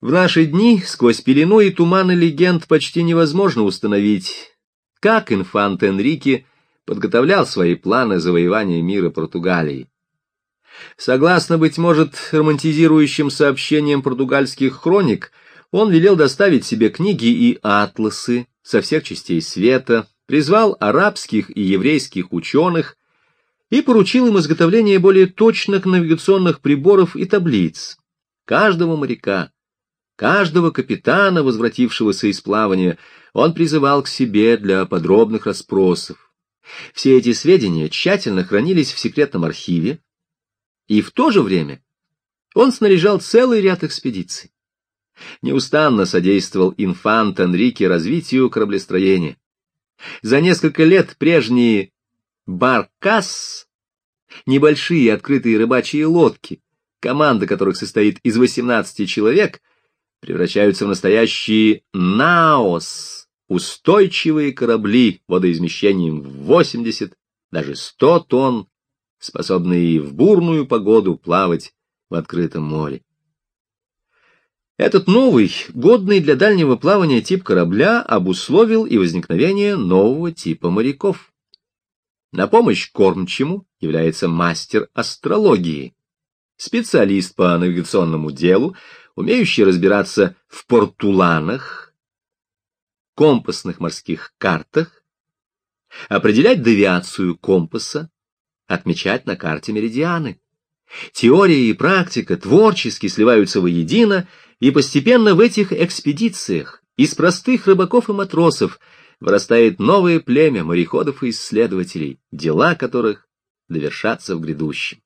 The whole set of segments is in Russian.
В наши дни сквозь пелену и туманы легенд почти невозможно установить, как инфант Энрике подготовлял свои планы завоевания мира Португалии. Согласно, быть может, романтизирующим сообщениям португальских хроник, он велел доставить себе книги и атласы со всех частей света, призвал арабских и еврейских ученых и поручил им изготовление более точных навигационных приборов и таблиц. Каждого моряка, каждого капитана, возвратившегося из плавания, он призывал к себе для подробных расспросов. Все эти сведения тщательно хранились в секретном архиве, и в то же время он снаряжал целый ряд экспедиций. Неустанно содействовал инфант Энрике развитию кораблестроения. За несколько лет прежние баркас, небольшие открытые рыбачьи лодки, команда которых состоит из 18 человек, превращаются в настоящие наос, устойчивые корабли водоизмещением в 80, даже 100 тонн, способные в бурную погоду плавать в открытом море. Этот новый, годный для дальнего плавания тип корабля обусловил и возникновение нового типа моряков. На помощь кормчему является мастер астрологии, специалист по навигационному делу, умеющий разбираться в портуланах, компасных морских картах, определять девиацию компаса, отмечать на карте меридианы. Теория и практика творчески сливаются воедино, и постепенно в этих экспедициях из простых рыбаков и матросов вырастает новое племя мореходов и исследователей, дела которых довершатся в грядущем.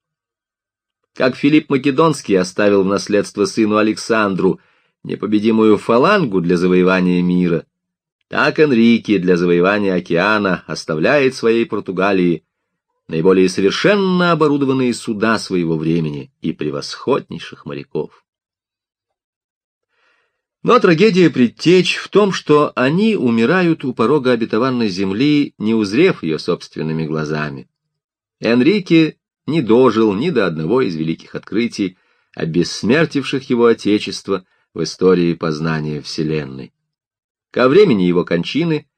Как Филипп Македонский оставил в наследство сыну Александру непобедимую фалангу для завоевания мира, так Энрике для завоевания океана оставляет своей Португалии наиболее совершенно оборудованные суда своего времени и превосходнейших моряков. Но трагедия предтеч в том, что они умирают у порога обетованной земли, не узрев ее собственными глазами. Энрике не дожил ни до одного из великих открытий, обессмертивших его отечество в истории познания Вселенной. Ко времени его кончины,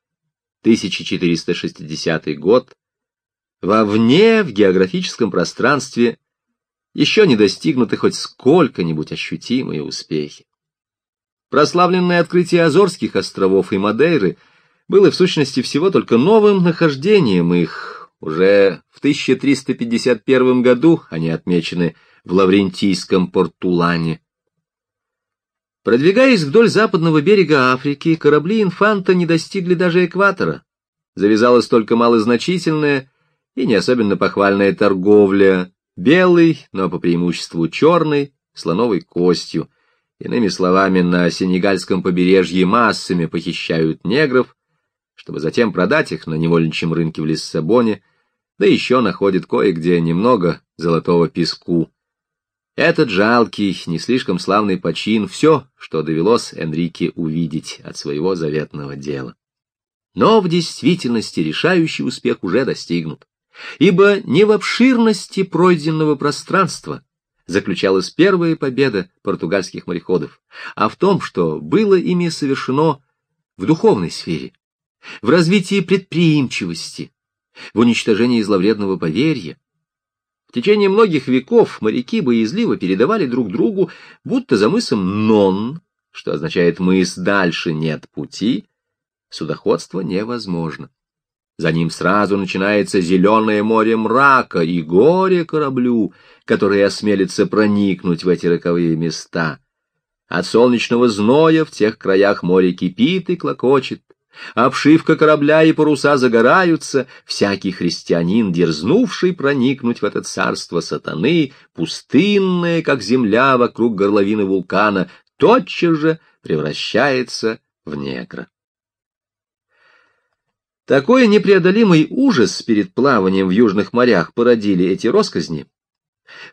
1460 год, Вовне, в географическом пространстве, еще не достигнуты хоть сколько-нибудь ощутимые успехи. Прославленное открытие Азорских островов и Мадейры было в сущности всего только новым нахождением их. Уже в 1351 году они отмечены в Лаврентийском Портулане. Продвигаясь вдоль западного берега Африки, корабли инфанта не достигли даже экватора. Завязалась только малозначительная и не особенно похвальная торговля, белый, но по преимуществу черный, слоновой костью. Иными словами, на сенегальском побережье массами похищают негров, чтобы затем продать их на невольничьем рынке в Лиссабоне, да еще находят кое-где немного золотого песку. Этот жалкий, не слишком славный почин — все, что довелось Энрике увидеть от своего заветного дела. Но в действительности решающий успех уже достигнут ибо не в обширности пройденного пространства заключалась первая победа португальских мореходов, а в том, что было ими совершено в духовной сфере, в развитии предприимчивости, в уничтожении зловредного поверья. В течение многих веков моряки боязливо передавали друг другу, будто за мысом «нон», что означает «мыс дальше нет пути», судоходство невозможно. За ним сразу начинается зеленое море мрака и горе кораблю, который осмелится проникнуть в эти роковые места. От солнечного зноя в тех краях море кипит и клокочет. Обшивка корабля и паруса загораются, всякий христианин, дерзнувший проникнуть в это царство сатаны, пустынное, как земля вокруг горловины вулкана, тотчас же превращается в негра. Такой непреодолимый ужас перед плаванием в южных морях породили эти росказни,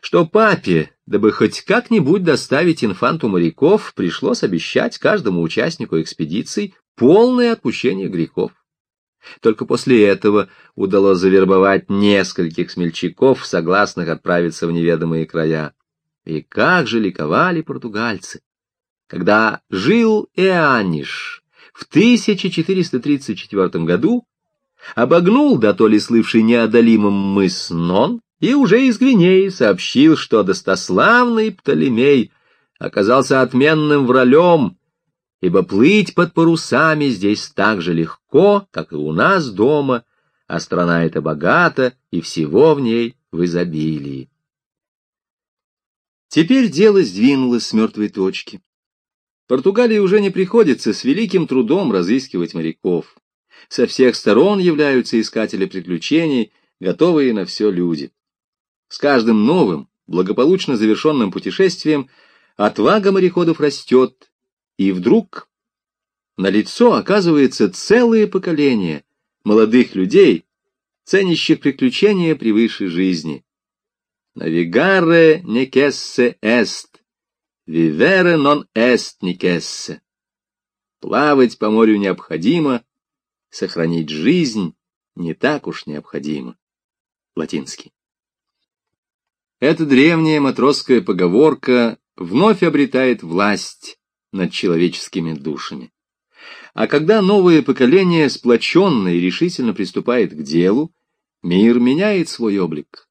что папе, дабы хоть как-нибудь доставить инфанту моряков, пришлось обещать каждому участнику экспедиций полное отпущение грехов. Только после этого удалось завербовать нескольких смельчаков, согласных отправиться в неведомые края. И как же ликовали португальцы! когда жил Эаниш в 1434 году, обогнул да то ли слывший неодолимым мыс Нон и уже из Гвинеи сообщил, что достославный Птолемей оказался отменным вралем, ибо плыть под парусами здесь так же легко, как и у нас дома, а страна эта богата, и всего в ней в изобилии. Теперь дело сдвинулось с мертвой точки. Португалии уже не приходится с великим трудом разыскивать моряков. Со всех сторон являются искатели приключений, готовые на все люди. С каждым новым, благополучно завершенным путешествием отвага мореходов растет, и вдруг на лицо оказывается целое поколение молодых людей, ценящих приключения превыше жизни. Навигаре некессе эст, вивере нон эст некессе. Плавать по морю необходимо, сохранить жизнь не так уж необходимо. Латинский. Эта древняя матросская поговорка вновь обретает власть над человеческими душами. А когда новое поколение сплоченно и решительно приступает к делу, мир меняет свой облик.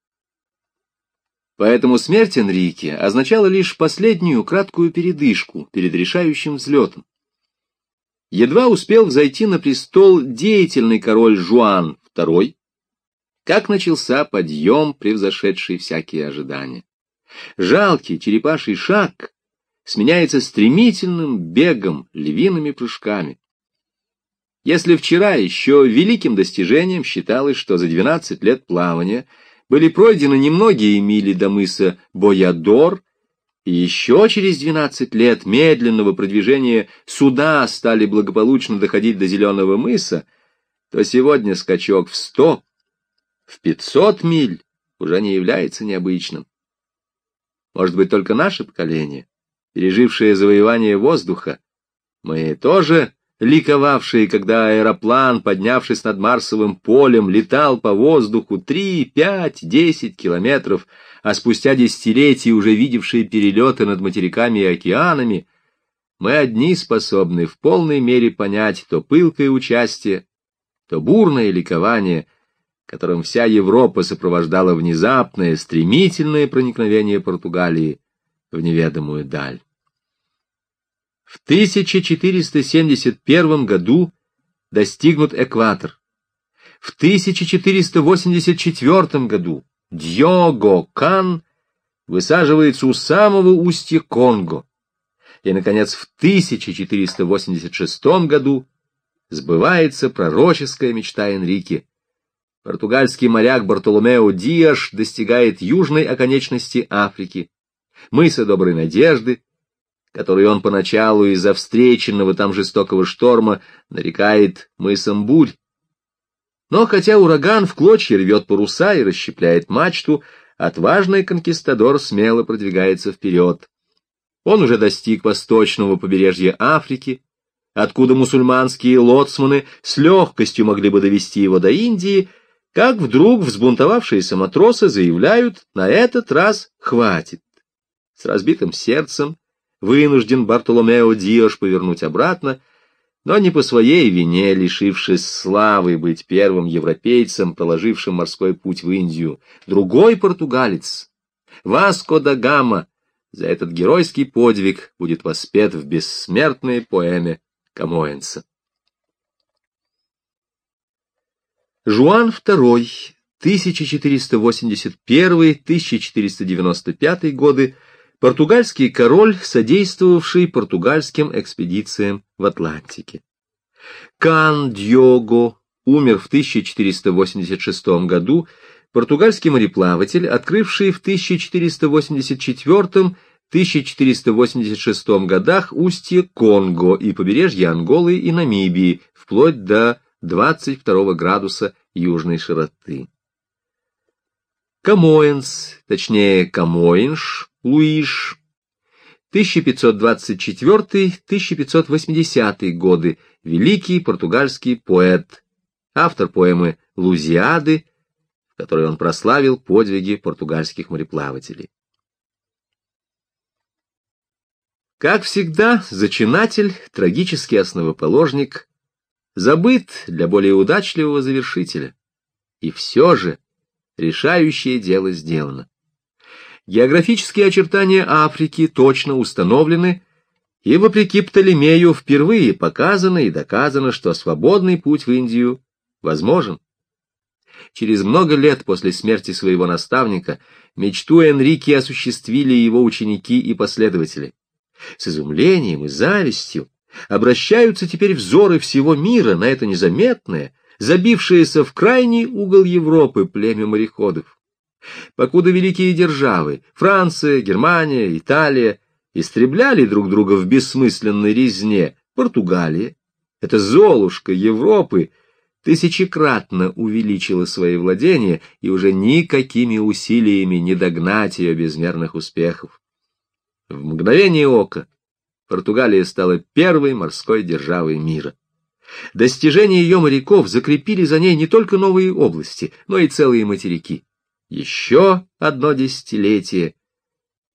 Поэтому смерть Энрике означала лишь последнюю краткую передышку перед решающим взлетом. Едва успел взойти на престол деятельный король Жуан II, как начался подъем, превзошедший всякие ожидания. Жалкий черепаший шаг сменяется стремительным бегом, львиными прыжками. Если вчера еще великим достижением считалось, что за 12 лет плавания были пройдены немногие мили до мыса Боядор, и еще через 12 лет медленного продвижения суда стали благополучно доходить до Зеленого мыса, то сегодня скачок в 100, в 500 миль уже не является необычным. Может быть, только наше поколение, пережившее завоевание воздуха, мы тоже ликовавшие, когда аэроплан, поднявшись над Марсовым полем, летал по воздуху три, пять, десять километров, а спустя десятилетия уже видевшие перелеты над материками и океанами, мы одни способны в полной мере понять то пылкое участие, то бурное ликование, которым вся Европа сопровождала внезапное, стремительное проникновение Португалии в неведомую даль. В 1471 году достигнут экватор. В 1484 году Дього Кан высаживается у самого устья Конго. И, наконец, в 1486 году сбывается пророческая мечта Энрике. Португальский моряк Бартоломео Диаш достигает южной оконечности Африки, мыса Доброй Надежды, который он поначалу из-за встреченного там жестокого шторма нарекает мысом бурь. Но хотя ураган в клочья рвет паруса и расщепляет мачту, отважный конкистадор смело продвигается вперед. Он уже достиг восточного побережья Африки, откуда мусульманские лоцманы с легкостью могли бы довести его до Индии, как вдруг взбунтовавшиеся матросы заявляют, на этот раз хватит. С разбитым сердцем вынужден Бартоломео Диош повернуть обратно, но не по своей вине, лишившись славы быть первым европейцем, проложившим морской путь в Индию. Другой португалец, Васко да Гама, за этот геройский подвиг будет воспет в бессмертной поэме Камоэнса. Жуан II, 1481-1495 годы, португальский король, содействовавший португальским экспедициям в Атлантике. Кан Дього умер в 1486 году, португальский мореплаватель, открывший в 1484-1486 годах устье Конго и побережье Анголы и Намибии, вплоть до 22 градуса южной широты. Камоэнс, точнее Камоинш, Луиш, 1524-1580 годы, великий португальский поэт, автор поэмы «Лузиады», в которой он прославил подвиги португальских мореплавателей. Как всегда, зачинатель, трагический основоположник, забыт для более удачливого завершителя. И все же решающее дело сделано. Географические очертания Африки точно установлены, и, вопреки Птолемею, впервые показано и доказано, что свободный путь в Индию возможен. Через много лет после смерти своего наставника мечту Энрике осуществили его ученики и последователи. С изумлением и завистью обращаются теперь взоры всего мира на это незаметное, забившееся в крайний угол Европы племя мореходов. Покуда великие державы — Франция, Германия, Италия — истребляли друг друга в бессмысленной резне, Португалия, эта золушка Европы, тысячекратно увеличила свои владения и уже никакими усилиями не догнать ее безмерных успехов. В мгновение ока Португалия стала первой морской державой мира. Достижения ее моряков закрепили за ней не только новые области, но и целые материки. Еще одно десятилетие,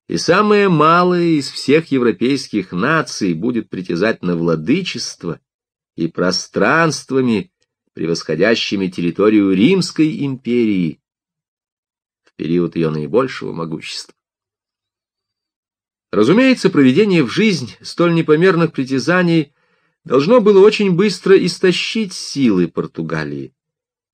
и самая малая из всех европейских наций будет притязать на владычество и пространствами, превосходящими территорию Римской империи в период ее наибольшего могущества. Разумеется, проведение в жизнь столь непомерных притязаний должно было очень быстро истощить силы Португалии,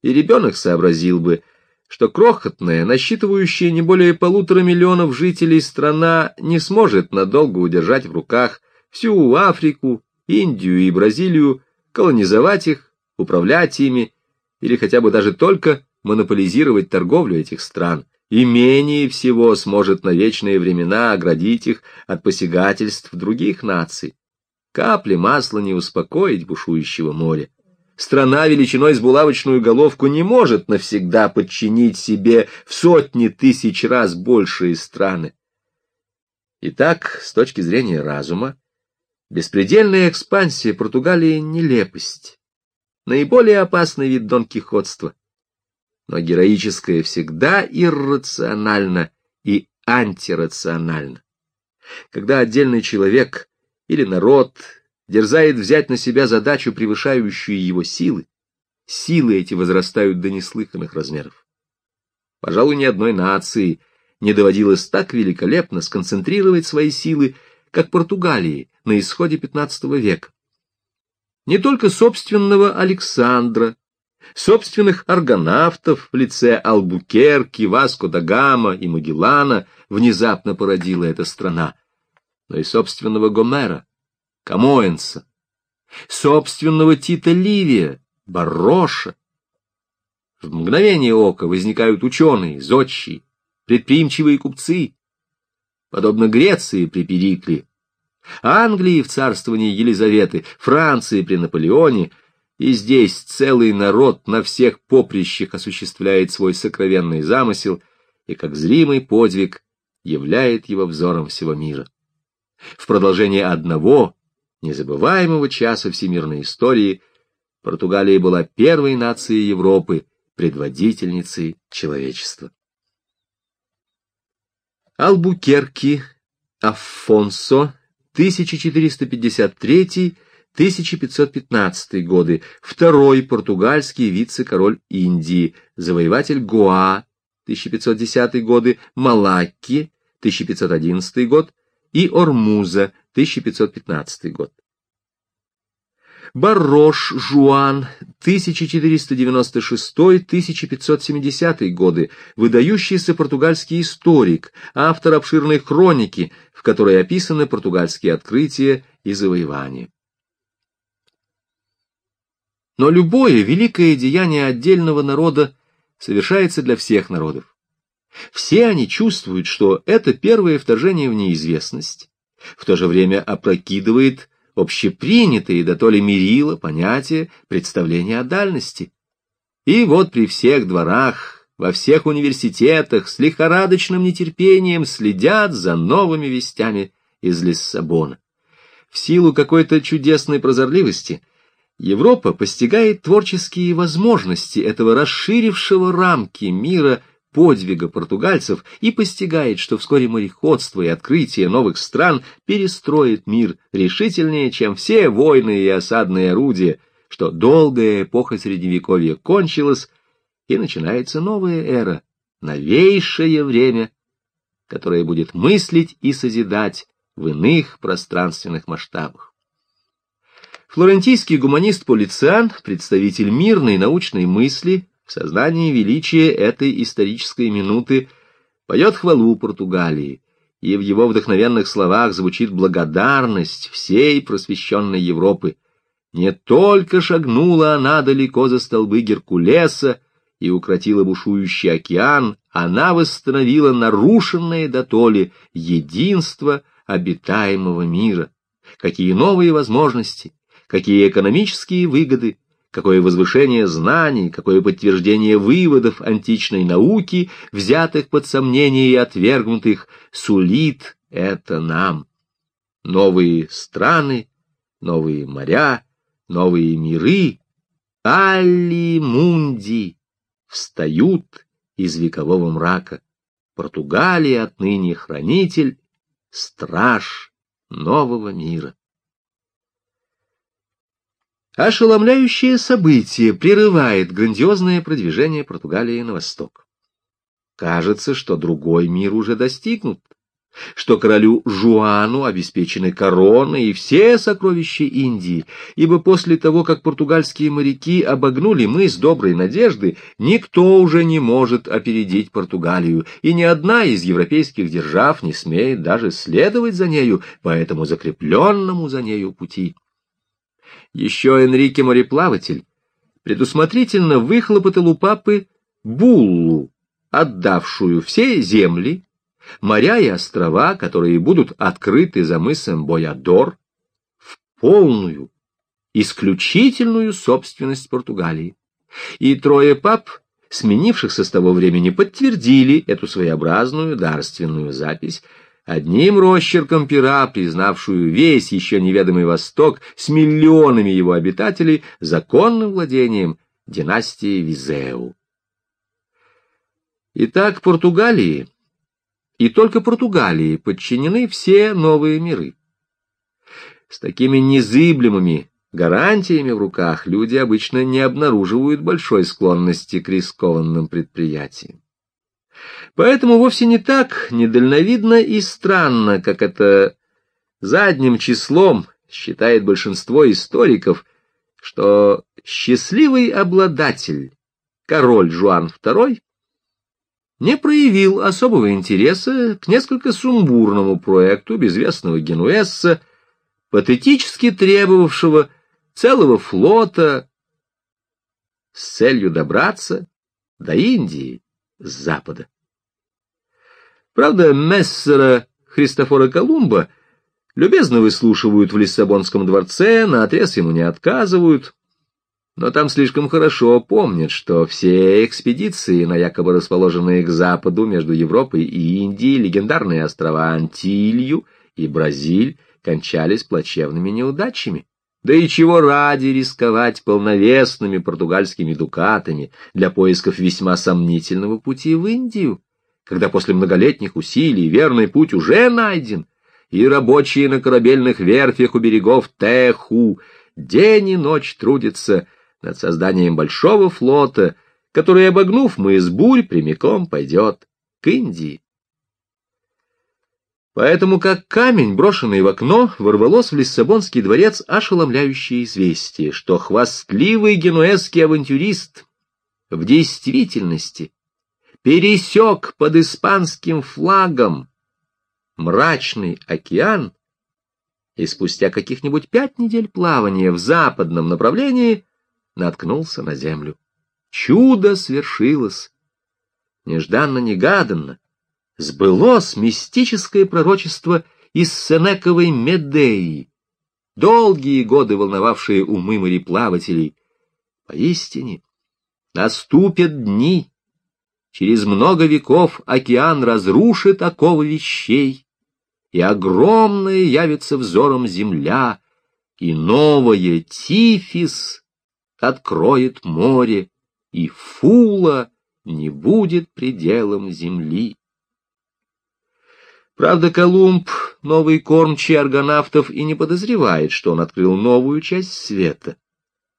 и ребенок сообразил бы, что крохотная, насчитывающая не более полутора миллионов жителей страна не сможет надолго удержать в руках всю Африку, Индию и Бразилию, колонизовать их, управлять ими или хотя бы даже только монополизировать торговлю этих стран, и менее всего сможет на вечные времена оградить их от посягательств других наций. Капли масла не успокоить бушующего моря. Страна величиной с булавочную головку не может навсегда подчинить себе в сотни тысяч раз большие страны. Итак, с точки зрения разума, беспредельная экспансия Португалии — нелепость, наиболее опасный вид донкихотства. Но героическое всегда иррационально и антирационально. Когда отдельный человек или народ дерзает взять на себя задачу, превышающую его силы, силы эти возрастают до неслыханных размеров. Пожалуй, ни одной нации не доводилось так великолепно сконцентрировать свои силы, как Португалии на исходе XV века. Не только собственного Александра, собственных аргонавтов в лице Албукерки, Васко да Гама и Магеллана внезапно породила эта страна, но и собственного Гомера, Камоэнса, собственного Тита Ливия, Барроша. В мгновение ока возникают ученые, зодчие, предприимчивые купцы, подобно Греции при Перикле, Англии в царствовании Елизаветы, Франции при Наполеоне, и здесь целый народ на всех поприщах осуществляет свой сокровенный замысел и, как зримый подвиг, являет его взором всего мира. В продолжение одного незабываемого часа всемирной истории Португалия была первой нацией Европы, предводительницей человечества. Албукерки, Афонсо, 1453-1515 годы, второй португальский вице-король Индии, завоеватель Гоа, 1510 годы, Малакки, 1511 год, и Ормуза, 1515 год. Баррош Жуан, 1496-1570 годы, выдающийся португальский историк, автор обширной хроники, в которой описаны португальские открытия и завоевания. Но любое великое деяние отдельного народа совершается для всех народов. Все они чувствуют, что это первое вторжение в неизвестность, в то же время опрокидывает общепринятые, да то ли мерило, понятия, представления о дальности. И вот при всех дворах, во всех университетах с лихорадочным нетерпением следят за новыми вестями из Лиссабона. В силу какой-то чудесной прозорливости Европа постигает творческие возможности этого расширившего рамки мира подвига португальцев и постигает, что вскоре мореходство и открытие новых стран перестроит мир решительнее, чем все войны и осадные орудия, что долгая эпоха Средневековья кончилась, и начинается новая эра, новейшее время, которое будет мыслить и созидать в иных пространственных масштабах. Флорентийский гуманист Полициан, представитель мирной научной мысли, в сознании величия этой исторической минуты поет хвалу Португалии, и в его вдохновенных словах звучит благодарность всей просвещенной Европы. Не только шагнула она далеко за столбы Геркулеса и укротила бушующий океан, она восстановила нарушенное дотоле единство обитаемого мира. Какие новые возможности, какие экономические выгоды, какое возвышение знаний, какое подтверждение выводов античной науки, взятых под сомнение и отвергнутых, сулит это нам. Новые страны, новые моря, новые миры, Алли-Мунди встают из векового мрака. Португалия отныне хранитель, страж нового мира. Ошеломляющее событие прерывает грандиозное продвижение Португалии на восток. Кажется, что другой мир уже достигнут, что королю Жуану обеспечены корона и все сокровища Индии, ибо после того, как португальские моряки обогнули мыс Доброй Надежды, никто уже не может опередить Португалию, и ни одна из европейских держав не смеет даже следовать за нею по этому закрепленному за нею пути. Еще Энрике Мореплаватель предусмотрительно выхлопотал у папы буллу, отдавшую все земли, моря и острова, которые будут открыты за мысом Боядор, в полную, исключительную собственность Португалии. И трое пап, сменившихся с того времени, подтвердили эту своеобразную дарственную запись, одним росчерком пера, признавшую весь еще неведомый Восток с миллионами его обитателей законным владением династии Визеу. Итак, Португалии, и только Португалии подчинены все новые миры. С такими незыблемыми гарантиями в руках люди обычно не обнаруживают большой склонности к рискованным предприятиям. Поэтому вовсе не так недальновидно и странно, как это задним числом считает большинство историков, что счастливый обладатель, король Жуан II, не проявил особого интереса к несколько сумбурному проекту безвестного генуэзца, патетически требовавшего целого флота с целью добраться до Индии с запада. Правда, мессера Христофора Колумба любезно выслушивают в Лиссабонском дворце, наотрез ему не отказывают, но там слишком хорошо помнят, что все экспедиции на якобы расположенные к западу между Европой и Индией легендарные острова Антилью и Бразиль кончались плачевными неудачами. Да и чего ради рисковать полновесными португальскими дукатами для поисков весьма сомнительного пути в Индию, когда после многолетних усилий верный путь уже найден, и рабочие на корабельных верфях у берегов Теху день и ночь трудятся над созданием большого флота, который, обогнув мыс Бурь, прямиком пойдет к Индии. Поэтому, как камень, брошенный в окно, ворвалось в Лиссабонский дворец ошеломляющее известие, что хвастливый генуэзский авантюрист в действительности пересек под испанским флагом мрачный океан и спустя каких-нибудь пять недель плавания в западном направлении наткнулся на землю. Чудо свершилось. Нежданно-негаданно сбылось мистическое пророчество из Сенековой Медеи, долгие годы волновавшие умы мореплавателей. Поистине, наступят дни, через много веков океан разрушит оковы вещей, и огромная явится взором земля, и новое Тифис откроет море, и Фула не будет пределом земли. Правда, Колумб, новый кормчий аргонавтов, и не подозревает, что он открыл новую часть света.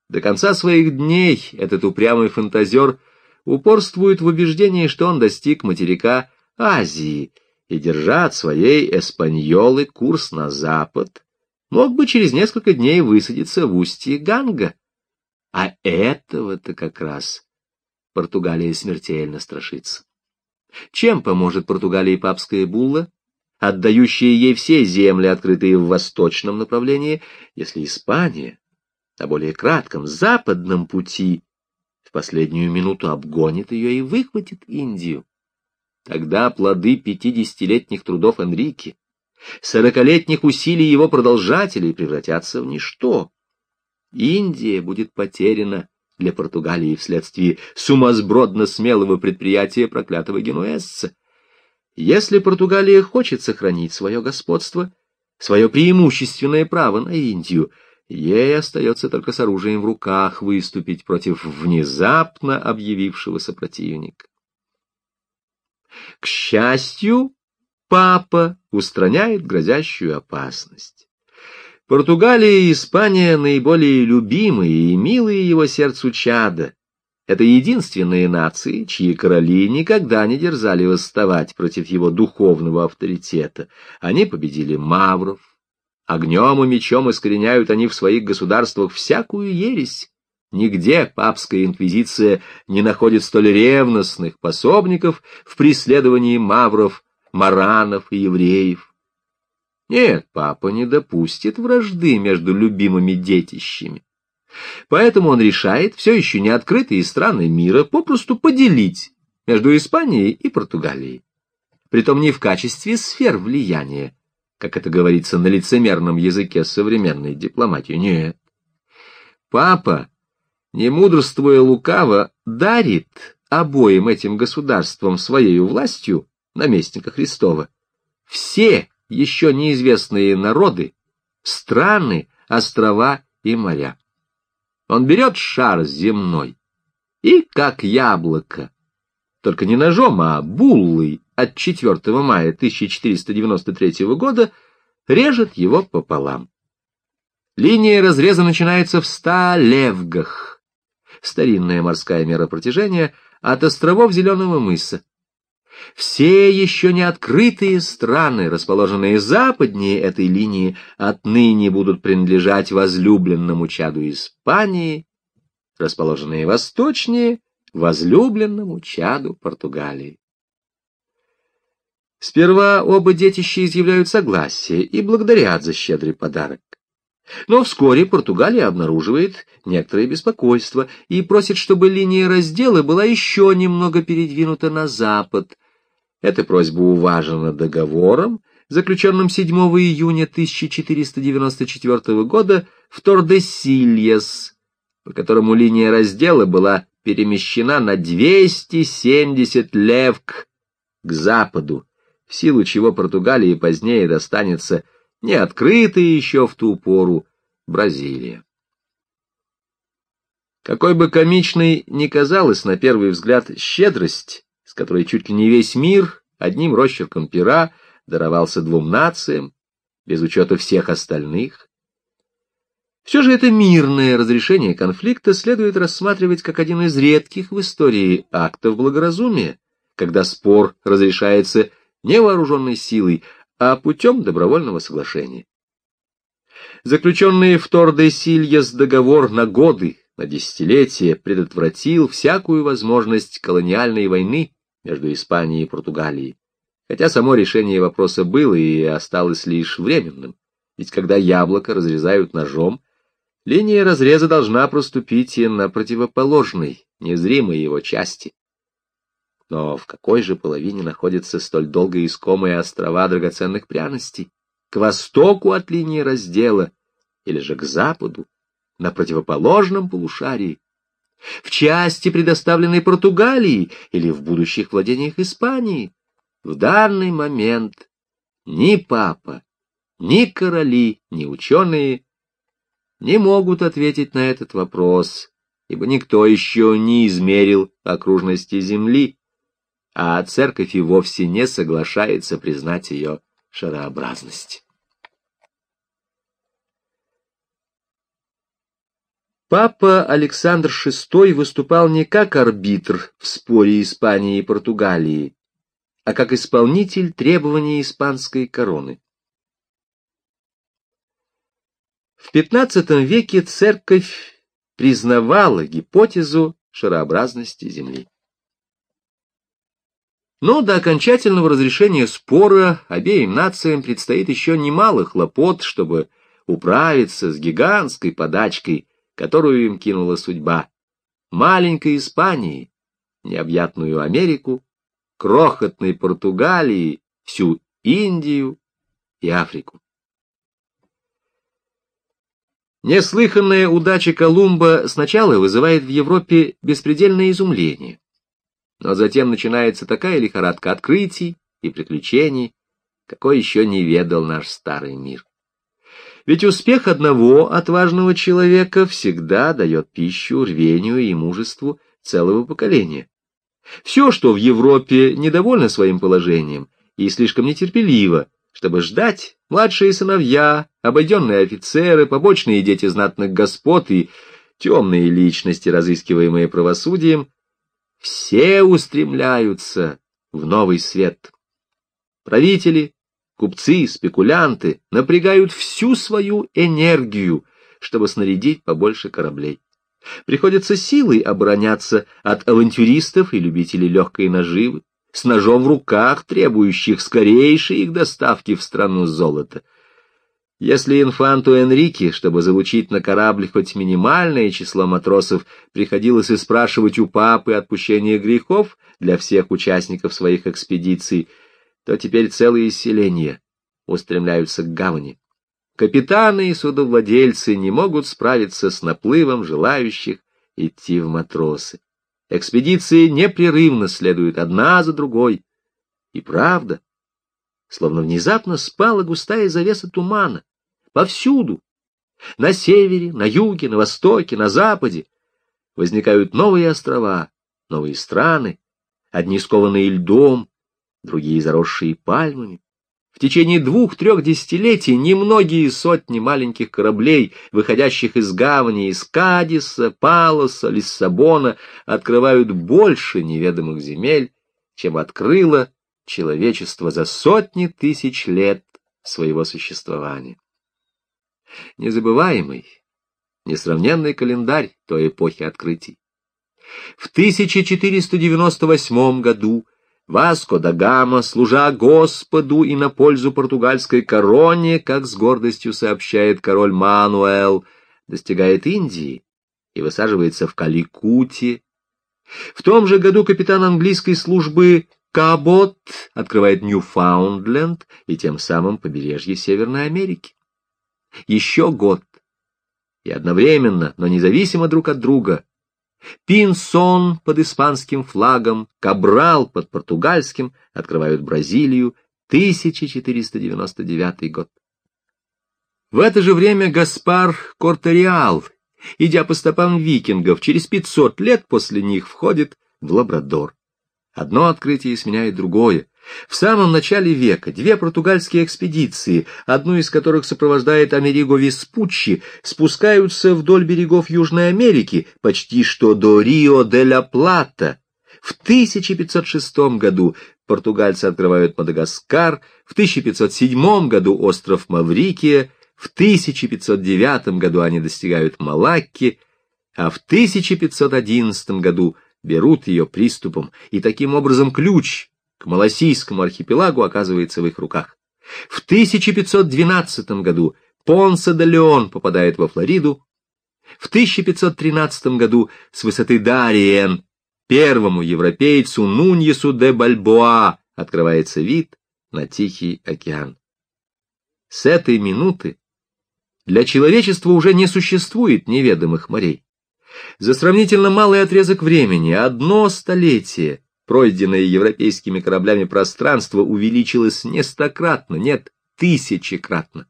До конца своих дней этот упрямый фантазер упорствует в убеждении, что он достиг материка Азии и, держа от своей эспаньолы курс на запад, мог бы через несколько дней высадиться в устье Ганга. А этого-то как раз Португалия смертельно страшится. Чем поможет Португалии папская булла, отдающая ей все земли, открытые в восточном направлении, если Испания на более кратком западном пути последнюю минуту обгонит ее и выхватит Индию? Тогда плоды пятидесятилетних трудов Энрике, сорокалетних усилий его продолжателей превратятся в ничто. Индия будет потеряна для Португалии вследствие сумасбродно смелого предприятия проклятого генуэзца. Если Португалия хочет сохранить свое господство, свое преимущественное право на Индию, ей остается только с оружием в руках выступить против внезапно объявившегося противника. К счастью, папа устраняет грозящую опасность. Португалия и Испания наиболее любимые и милые его сердцу чада. Это единственные нации, чьи короли никогда не дерзали восставать против его духовного авторитета. Они победили мавров. Огнем и мечом искореняют они в своих государствах всякую ересь. Нигде папская инквизиция не находит столь ревностных пособников в преследовании мавров, маранов и евреев. Нет, папа не допустит вражды между любимыми детищами. Поэтому он решает все еще не открытые страны мира попросту поделить между Испанией и Португалией. Притом не в качестве сфер влияния, как это говорится на лицемерном языке современной дипломатии, нет. Папа, не мудрствуя лукаво, дарит обоим этим государствам своей властью, наместника Христова, все еще неизвестные народы, страны, острова и моря. Он берет шар земной и, как яблоко, только не ножом, а буллой от 4 мая 1493 года, режет его пополам. Линия разреза начинается в ста левгах, старинная морская мера протяжения, от островов Зеленого мыса. Все еще не открытые страны, расположенные западнее этой линии, отныне будут принадлежать возлюбленному чаду Испании, расположенные восточнее — возлюбленному чаду Португалии. Сперва оба детища изъявляют согласие и благодарят за щедрый подарок. Но вскоре Португалия обнаруживает некоторое беспокойство и просит, чтобы линия раздела была еще немного передвинута на запад, эта просьба уважена договором, заключенным 7 июня 1494 года в Тордесильес, по которому линия раздела была перемещена на 270 левк к западу, в силу чего Португалии позднее достанется не открытая еще в ту пору Бразилия. Какой бы комичной ни казалась на первый взгляд щедрость которой чуть ли не весь мир одним росчерком пера даровался двум нациям, без учета всех остальных. Все же это мирное разрешение конфликта следует рассматривать как один из редких в истории актов благоразумия, когда спор разрешается не вооруженной силой, а путем добровольного соглашения. Заключенный в Торде-Сильяс договор на годы, на десятилетия предотвратил всякую возможность колониальной войны между Испанией и Португалией, хотя само решение вопроса было и осталось лишь временным, ведь когда яблоко разрезают ножом, линия разреза должна проступить и на противоположной, незримой его части. Но в какой же половине находятся столь долго искомые острова драгоценных пряностей? К востоку от линии раздела или же к западу, на противоположном полушарии? в части, предоставленной Португалии или в будущих владениях Испании. В данный момент ни папа, ни короли, ни ученые не могут ответить на этот вопрос ибо никто еще не измерил окружности Земли, а церковь и вовсе не соглашается признать ее шарообразность. Папа Александр VI выступал не как арбитр в споре Испании и Португалии, а как исполнитель требований испанской короны. В XV веке церковь признавала гипотезу шарообразности Земли. Но до окончательного разрешения спора обеим нациям предстоит еще немало хлопот, чтобы управиться с гигантской подачкой которую им кинула судьба. Маленькой Испании, необъятную Америку, крохотной Португалии, всю Индию и Африку. Неслыханная удача Колумба сначала вызывает в Европе беспредельное изумление, но затем начинается такая лихорадка открытий и приключений, какой еще не ведал наш старый мир. Ведь успех одного отважного человека всегда дает пищу рвению и мужеству целого поколения. Все, что в Европе недовольно своим положением и слишком нетерпеливо, чтобы ждать, младшие сыновья, обойденные офицеры, побочные дети знатных господ и темные личности, разыскиваемые правосудием, все устремляются в новый свет. Правители, Купцы, спекулянты напрягают всю свою энергию, чтобы снарядить побольше кораблей. Приходится силой обороняться от авантюристов и любителей легкой наживы, с ножом в руках, требующих скорейшей их доставки в страну золота. Если инфанту Энрике, чтобы залучить на корабль хоть минимальное число матросов, приходилось и спрашивать у папы отпущения грехов для всех участников своих экспедиций, то теперь целые селения устремляются к гавани. Капитаны и судовладельцы не могут справиться с наплывом желающих идти в матросы. Экспедиции непрерывно следуют одна за другой. И правда, словно внезапно спала густая завеса тумана. Повсюду, на севере, на юге, на востоке, на западе, возникают новые острова, новые страны, одни скованные льдом, другие заросшие пальмами. В течение двух-трех десятилетий немногие сотни маленьких кораблей, выходящих из гавани из Кадиса, Палоса, Лиссабона, открывают больше неведомых земель, чем открыло человечество за сотни тысяч лет своего существования. Незабываемый, несравненный календарь той эпохи открытий. В 1498 году Васко да Гама, служа Господу и на пользу португальской короне, как с гордостью сообщает король Мануэл, достигает Индии и высаживается в Каликуте. В том же году капитан английской службы Кабот открывает Ньюфаундленд и тем самым побережье Северной Америки. Еще год, и одновременно, но независимо друг от друга, Пинсон под испанским флагом, Кабрал под португальским открывают Бразилию, 1499 год. В это же время Гаспар Кортериал, идя по стопам викингов, через 500 лет после них входит в Лабрадор. Одно открытие сменяет другое. В самом начале века две португальские экспедиции, одну из которых сопровождает Америго Веспуччи, спускаются вдоль берегов Южной Америки, почти что до Рио-де-ла-Плата. В 1506 году португальцы открывают Мадагаскар, в 1507 году остров Маврикия, в 1509 году они достигают Малакки, а в 1511 году берут ее приступом, и таким образом ключ к Малосийскому архипелагу оказывается в их руках. В 1512 году Понса де Леон попадает во Флориду. В 1513 году с высоты Дариен первому европейцу Нуньесу де Бальбоа открывается вид на Тихий океан. С этой минуты для человечества уже не существует неведомых морей. За сравнительно малый отрезок времени, одно столетие, пройденное европейскими кораблями пространство увеличилось не стократно, нет, тысячекратно.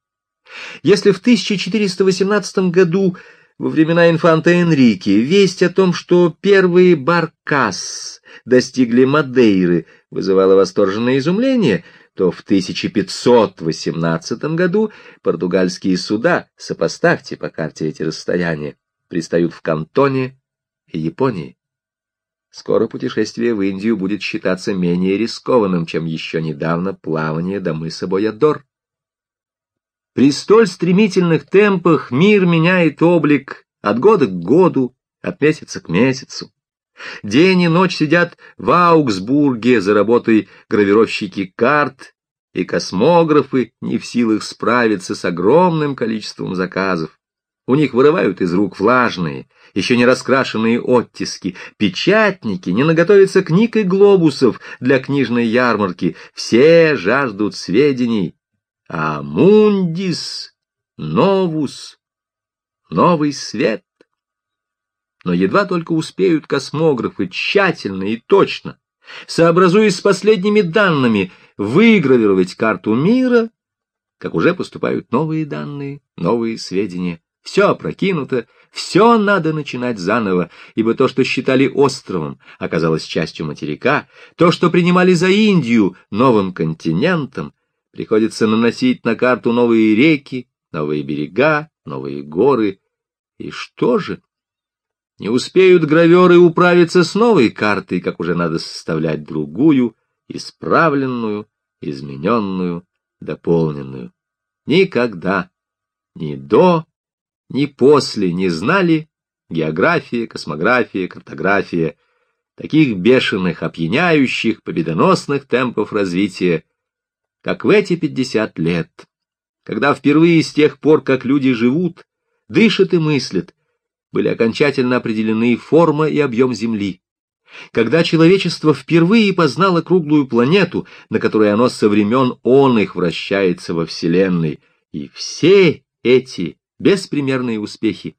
Если в 1418 году Во времена инфанта Энрике весть о том, что первые баркас достигли Мадейры, вызывала восторженное изумление, то в 1518 году португальские суда, сопоставьте по карте эти расстояния, пристают в Кантоне и Японии. Скоро путешествие в Индию будет считаться менее рискованным, чем еще недавно плавание до мыса Боядор. При столь стремительных темпах мир меняет облик от года к году, от месяца к месяцу. День и ночь сидят в Аугсбурге за работой гравировщики карт, и космографы не в силах справиться с огромным количеством заказов. У них вырывают из рук влажные, еще не раскрашенные оттиски. Печатники не наготовятся книг и глобусов для книжной ярмарки. Все жаждут сведений. А мундис новус — новый свет. Но едва только успеют космографы тщательно и точно, сообразуясь с последними данными, выгравировать карту мира, как уже поступают новые данные, новые сведения. Все опрокинуто, все надо начинать заново, ибо то, что считали островом, оказалось частью материка, то, что принимали за Индию новым континентом, приходится наносить на карту новые реки, новые берега, новые горы. И что же? Не успеют граверы управиться с новой картой, как уже надо составлять другую, исправленную, измененную, дополненную. Никогда, ни до, ни после не знали география, космография, картография, таких бешеных, опьяняющих, победоносных темпов развития, как в эти пятьдесят лет, когда впервые с тех пор, как люди живут, дышат и мыслят, были окончательно определены форма и объем Земли, когда человечество впервые познало круглую планету, на которой оно со времен он их вращается во Вселенной, и все эти беспримерные успехи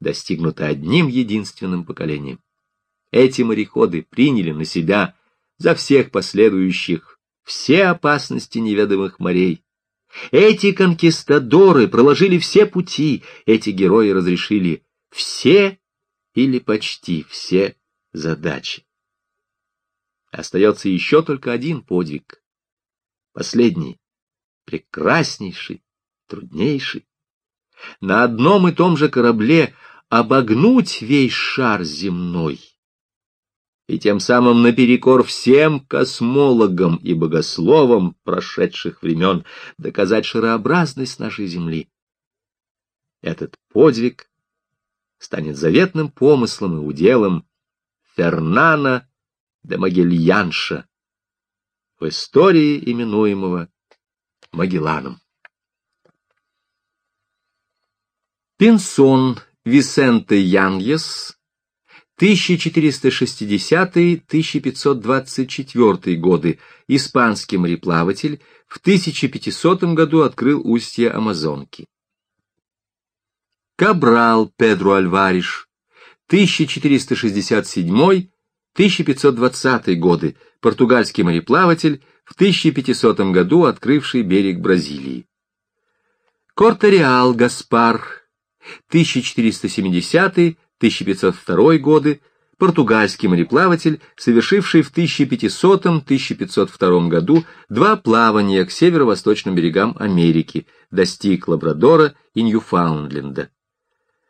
достигнуты одним единственным поколением. Эти мореходы приняли на себя за всех последующих все опасности неведомых морей. Эти конкистадоры проложили все пути, эти герои разрешили все или почти все задачи. Остается еще только один подвиг. Последний, прекраснейший, труднейший на одном и том же корабле обогнуть весь шар земной. И тем самым наперекор всем космологам и богословам прошедших времен доказать шарообразность нашей Земли. Этот подвиг станет заветным помыслом и уделом Фернана де Магельянша, в истории именуемого Магелланом. Пинсон Висенте Яньес 1460-1524 годы, испанский мореплаватель, в 1500 году открыл устье Амазонки. Кабрал Педро Альвариш. 1467-1520 годы, португальский мореплаватель, в 1500 году открывший берег Бразилии. Кортериал Гаспар 1470-1502 годы, португальский мореплаватель, совершивший в 1500-1502 году два плавания к северо-восточным берегам Америки, достиг Лабрадора и Ньюфаундленда.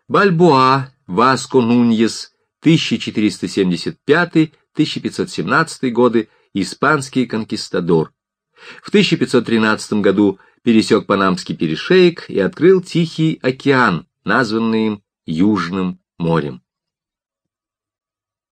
Бальбоа Васко Нуньес, 1475-1517 годы, испанский конкистадор. В 1513 году пересек Панамский перешеек и открыл Тихий океан, названный им Южным морем.